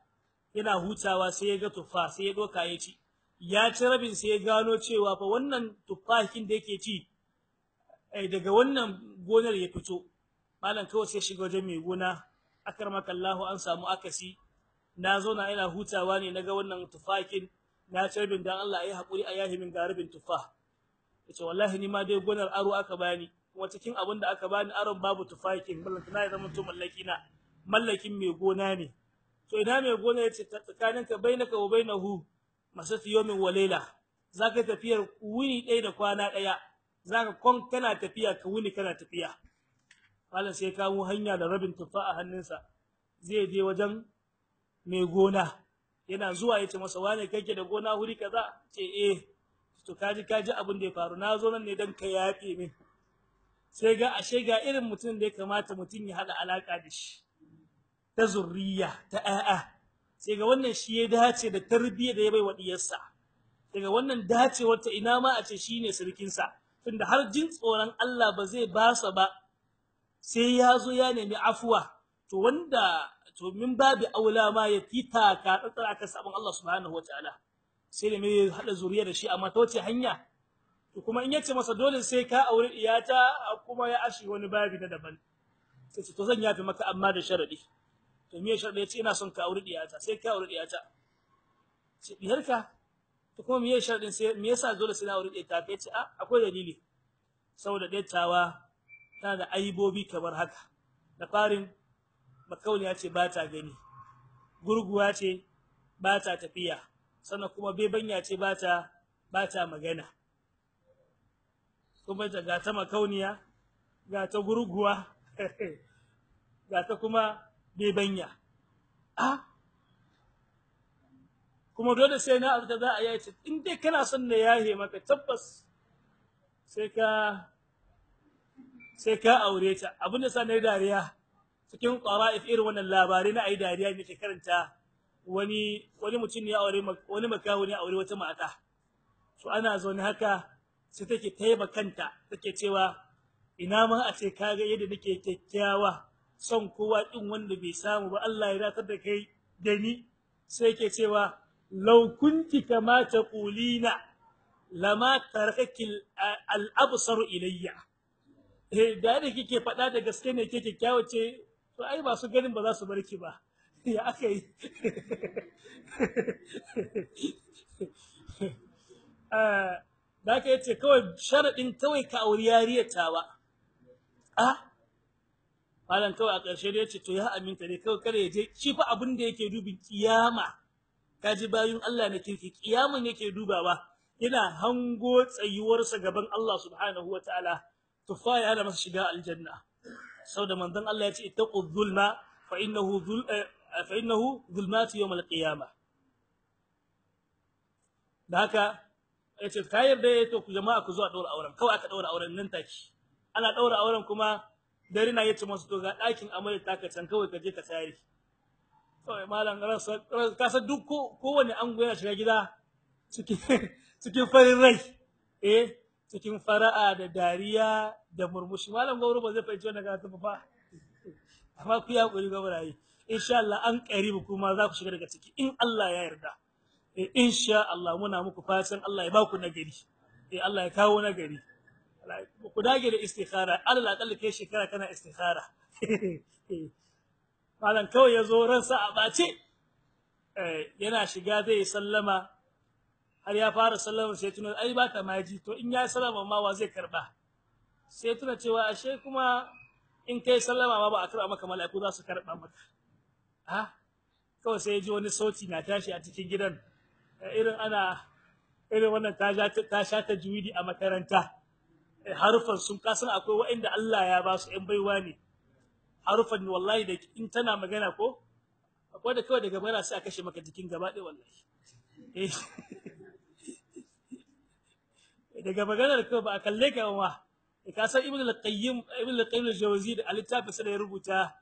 yana hutawa sai ya ga tuffa sai ya doka ya ci. Ya ci rabin sai ya gano cewa fa wannan tuffahin da yake ci daga wannan gonar ya fito. Malam kawai sai shiga wajen mai gona. Akarmaka Allah an samu akasi. Na zauna ina hutawa ne na ga wannan tuffahin na ci rabin dan Allah ayi haƙuri a yahi min garibin tuffa ya ce wallahi ni ma dai gonar aro aka bani. Kuma cikin abin da aka bani aron babu tuffahin ballantana ya zama to mallaki na mallakin mai gona ne. To ina mai gona ya ce tsakaninka bainaka wa bainahu masatu yawmin wa layla. Zaka tafiyar wuni ɗaya da kwana ɗaya. Zaka kon kana tafiya ka wuni kana tafiya. Malam sai kawo hanya da rabin tufa a hannunsa. Zai je wajen mai gona. Yana zuwa ya ce masa wane kake da gona wuri kaza? Ce eh. To kaji kaji abin da ya faru. Na zo nan ne dan ka yafe min. Sai ga ashe ga irin mutum da ya kamata mutum ya hada alaka da shi. Ta zurriya ta ƴaƴa. Sai ga wannan shi ya dace da tarbiyya da ya bai wa diyarsa daga wannan dacewar ta ina ma a ce shine sirkin sa tunda har jin tsoron Allah ba zai basa ba sai ya zo ya nemi afuwa. To wanda to min babu aula ma ya fita ka tsara ka sabon Allah subhanahu wataala sai da mai hada zuriya da shi amma ta wace hanya? To kuma in ya ce masa dole sai ka aure iyata kuma ya ashi wani babi na daban. Sai to zan yafi maka amma da sharadi. To me sharadi? Yace ina son ka aure diyata sai ka aure diyata sai diyarka to kuma me sharadin sai me yasa dole sai na aure diyata kai ce a akwai dalili. Saboda daitawa tana da aibobi kamar haka. Da farin makauniya ce ba ta gani gurguwa ce ba ta tafiya sannan kuma bebanya ce ba ta ba ta magana. Kuma ta ga ta makauniya ga ta gurguwa ga ta kuma bebanya. A kuma dole sai na abu za a yi ce in dai kana son na yahe maka tabbas sai ka sai ka aure ta. Abin da sa na dariya cikin qara'if irin wannan labarai na ayi dariya ne ke karanta wani wani mutum ya aure wani makawo ne aure wata mata. So ana zaune haka sai take taiba kanta take cewa ina ma a ce kaga yadda nake kyakkyawa son kowa din wanda bai samu ba Allah ya ratar da kai da ni. Sai yake cewa kunti kama taqulina lama tarakaki al-absar ilayya eh da da kike faɗa da gaske ne kike kyakkyawa ce to ai ba su ganin ba za su barki ba ya aka yi da aka ya ce kawai sharaɗin kawai ka auri yariyar tawa ah malam kawai a ƙarshe da ya ce to ya aminta ne kawai kada ya je shi fa abin da yake dubin kiyama kaji bayun Allah na kirki kiyaman yake dubawa yana hango tsayuwarsa gaban Allah subhanahu wataala tufa ya masa shiga aljanna. Saboda manzon Allah ya ce ittaqu dhulma fa innahu dhul fa innahu dhulmatu yawm alqiyamah da ya ce ka yarda to jama'a ku zo a daura auren kawai aka daura auren nan take. Ana daura auren kuma dare na ya ce masu to ga ɗakin amarya taka can kawai ka je ka tare. Kawai malam rasa ka san duk kowane ango yana shiga gida cikin farin rai eh cikin fara'a da dariya da murmushi. Malam gauro ba zai fahimci wannan karatu ba amma ku ya haƙuri gauraye insha Allah an karibu kuma za ku shiga daga ciki in Allah ya yarda. Eh insha Allah muna muku fatan Allah ya ba ku nagari. Eh Allah ya kawo nagari. Ku dage da istikhara. Allah akalla kai shekara kana istikhara. malam kawai ya zo ransa a bace eh yana shiga zai sallama. Har ya fara sallama sai tuna ai ba ta maji to in ya sallama ma wa zai karɓa sai tuna cewa ashe kuma in kai sallama ma ba a karɓa maka mala'iku za su karɓa maka. Ha? Kawai sai ji wani sauti na tashi a cikin gidan. Irin ana irin wannan ta ta sha ta juwidi a makaranta. Harufan sun kasan akwai waɗanda Allah ya ba su ƴan baiwa ne. Harufan wallahi da in tana magana ko akwai da kawai daga bara sai a kashe maka jikin gaba ɗaya wallahi. Eh. Daga maganar kawai ba a kalle ka ma. Ka san ibn al-qayyim ibn al-qayyim al-jawzi da littafin sa da ya rubuta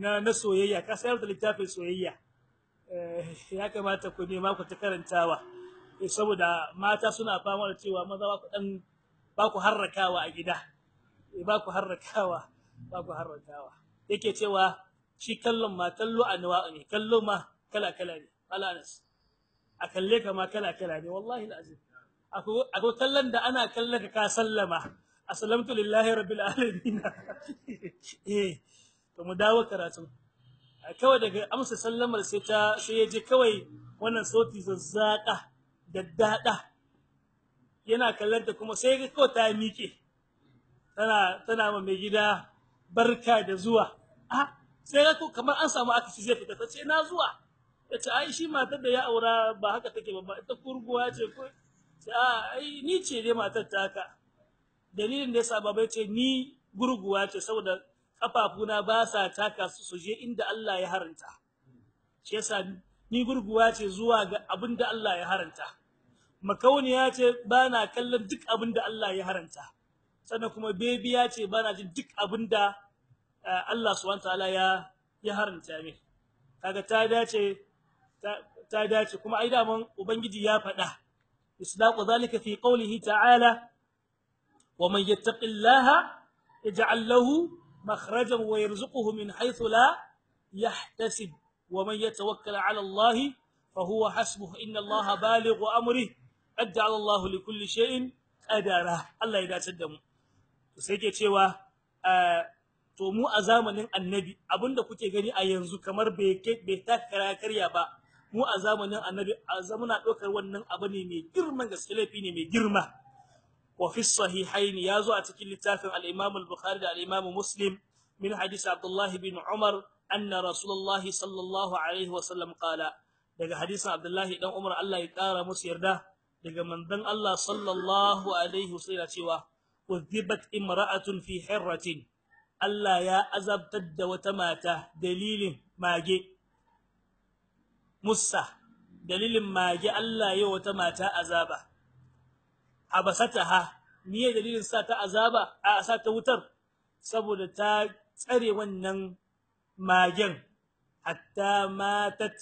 na na soyayya ka sayar da littafin soyayya. Ya kamata ku nema ku ta karantawa. Saboda mata suna fama da cewa maza ba ku dan ba ku harrakawa a gida. Ba ku harrakawa. Ba ku harrakawa yake cewa shi kallon ma kallo anwa ne kallo ma kala kala ne alanas a kalle ka ma kala kala ne wallahi alazim. Akwai kallon da ana kallon ka sallama. Aslamtu lillahi rabbil alamin eh to mu dawo karatu. Kawai daga amsa sallamar sai ta sai ya je kawai wannan sauti zazzaka daddada yana kallon ta kuma sai ga kawai ta miƙe. Tana tana ma mai gida barka da zuwa. Ah sai ga kamar an samu akasi zai fita. Tace na zuwa? Yace ai shi matar da ya aura ba haka take ba ita kurguwa ce ko a ai ni ce dai matar ta haka. Dalilin da yasa baba ya ce ni gurguwa ce saboda kafafuna ba sa taka su suje inda Allah ya haranta shi yasa ni gurguwa ce zuwa ga abin da Allah ya haranta makauniya ce bana kallon duk abin da Allah ya haranta sannan kuma bebiya ce bana jin duk abin da Allah subhanahu wataala ya ya haranta min. Kaga ta dace ta dace. Kuma ai daman ubangiji ya faɗa isdaqu zalika fi qawlihi ta'ala wa man yattaqillaha yaj'al lahu makhrajan wa yarzuquhu min haythu la yahtasib wa man yatawakkal 'ala Allah fa huwa hasbuhu. Inna Allah balighu amrihi ja'ala Allah li kulli shay'in qadara. Allah ya dace da mu. Sai ke cewa to mu a zamanin annabi abin da kuke gani a yanzu kamar bai takara karya ba mu a zamanin annabi a zamana dokar wannan abu ne mai girman gaske laifi ne mai girma. Wa fi sahihaini ya zo a cikin littafin al-Imam al-Bukhari da al-Imam Muslim min hadith Abdullah bin Umar anna Rasulullah sallallahu alaihi wa sallam qala daga hadisin Abdullah dan Umar Allah ya kara musu yarda daga manzon Allah sallallahu alaihi wa sallam cewa udhibat imra'atun fi hirratin Allah ya azabtar da wata mata dalilin mage musa dalilin mage Allah ya wata mata azaba habasataha niye dalilin sa ta azaba a sa ta wutar saboda ta tsare wannan magen hatta matat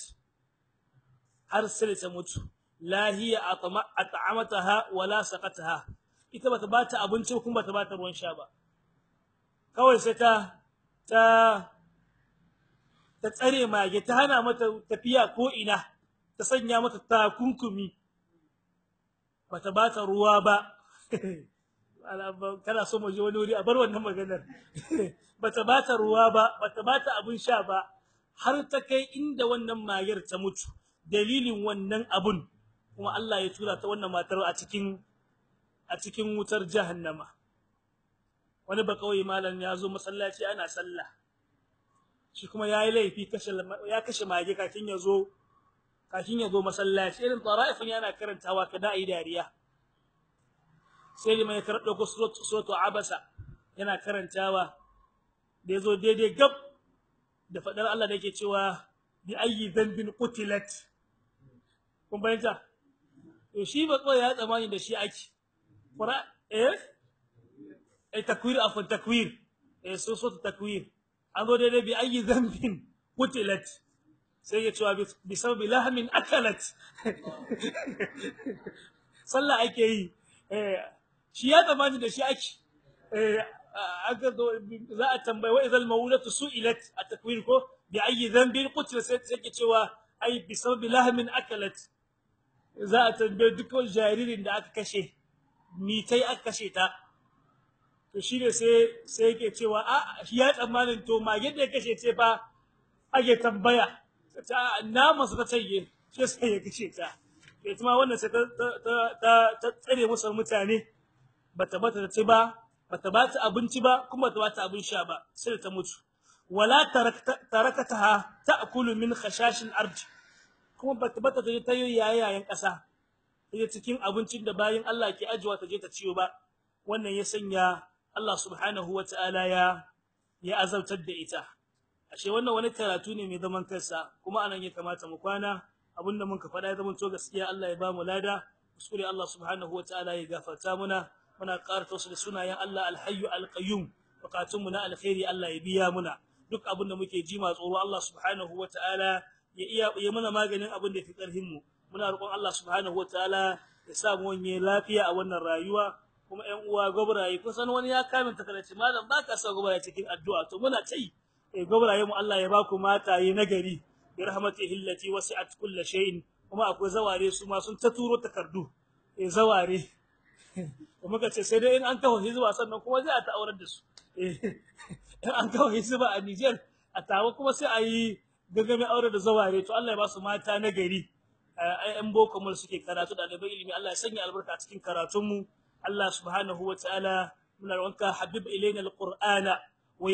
har sai ta mutu la hiya at'amataha wala saqataha ita bata bata abinci kuma bata bata ruwan sha ba. Kawai sai ta ta ta tsare mage ta hana mata tafiya ko ina ta sanya mata takunkumi. Bata bata ruwa ba. Kana so mu je wani wuri a bar wannan maganar. Bata bata ruwa ba bata bata abun sha ba har ta kai inda wannan magar ta mutu dalilin wannan abun. Kuma Allah ya tura ta wannan matar a cikin a cikin wutar jahannama. Wani ba kawai malam ya zo masallaci ana sallah. Shi kuma yayi laifi kashe ya kashe mage kafin ya zo kafin ya zo masallaci. Irin tara'ifin yana karantawa kada ai dariya. Sai ya karɗo ko suratu abasa yana karantawa. Da ya zo daidai gab da fadar Allah da yake cewa bi ayyi dhanbin qutilat. Kun bayyana to shi ba kawai ya tsamani da shi ake. Takwir takwir. Takwir. Zo daidai bi ayyi dhanbin qutilat. Sai ya cewa bi sababi lahmin akalat. Sallah ake yi. Eh shi ya tsamani da shi ake. Eh aka zo za a tambaye wa idal mawlatu su'ilat at-takwir ko? Bi ayyi dhanbin qutilat. Sai ke cewa ai bi za a tambaye duk jaririn da aka kashe. Mitai aka kashe ta. To shi ne sai sai yake cewa a shi ya tsammanin to mage da kashe ce fa ake tambaya. Ta nama su ta tsaye shi sai ya kashe ta. To ita wannan sai ta ta ta tsare musu mutane. Bata bata ta ci ba bata bata abinci ba kuma bata bata abin sha ba sai ta mutu. Wala tarakataha ta'kulu min khashashil ard kuma bata bata ta yi yayayen kasa ita cikin abincin da bayin Allah ke ajiwa ta je ta ciyo ba. Wannan ya sanya Allah subhanahu wataala ya ya azabtar da ita. Ashe wannan wani karatu ne mai zaman kansa kuma a nan ya kamata mu kwana. Abinda mun ka faɗa ya zama to gaskiya Allah ya ba mu lada. Kuskure Allah subhanahu wataala ya gafarta muna. Muna ƙara tausu da sunayen Allah alhayyu alqayyum. Bukatun mu na alkhairi Allah ya biya muna. Duk abin da muke ji ma tsoro Allah subhanahu wataala ya iya ya mana maganin abin da fi ƙarfin mu. Muna roƙon Allah subhanahu wataala ya sa mu wanye lafiya a wannan rayuwa. Kuma ƴan uwa gobraye kun san wani ya kaminta kalace malam baka sa gobraye cikin addu'a. To muna tai eh gobraye mu Allah ya ba ku mataye nagari bi rahmatihi allati wasi'at kull shay'in. Kuma akwai zaware su ma sun ta turo takardu. Eh zaware. Kuma kace sai dai in an kawo hizba sannan kuma zai ta aurar da su. Eh an kawo hizba a Niger a tawo kuma sai a yi gagamin aure da zaware. To Allah ya ba su mata nagari ayyan boko mu suke karatu da ɗalibai ilimi Allah ya sanya albarka a cikin karatun mu Allah subhanahu wataala muna roƙonka habib ilaina alqur'ana wa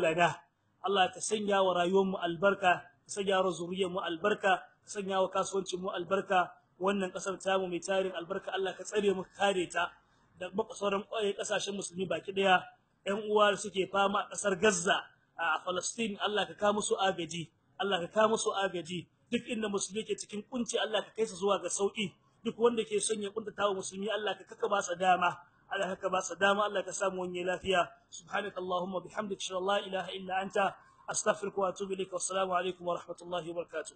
lana. Allah ka sanya wa rayuwar mu albarka ka sanya wa zuriyar mu albarka ka sanya wa kasuwancin mu albarka. Wannan ƙasar ta mu mai tarin albarka Allah ka tsare mu kare ta da sauran ƙasashen musulmi baki ɗaya ƴan uwa suke fama a ƙasar Gaza a Palestine Allah ka kawo musu agaji Allah ka kawo musu agaji. Duk inda musulmi ke cikin kunci Allah ka kai su zuwa ga sauƙi duk wanda ke son ya kuntata wa musulmi Allah ka kaka ba sa dama. Allah ka ba sa dama Allah ka samu wani lafiya. Subhanakallahumma bihamdika la ilaha illa anta astaghfiruka wa atubu ilaik wassalamu alaikum wa rahmatullahi wa barakatuh.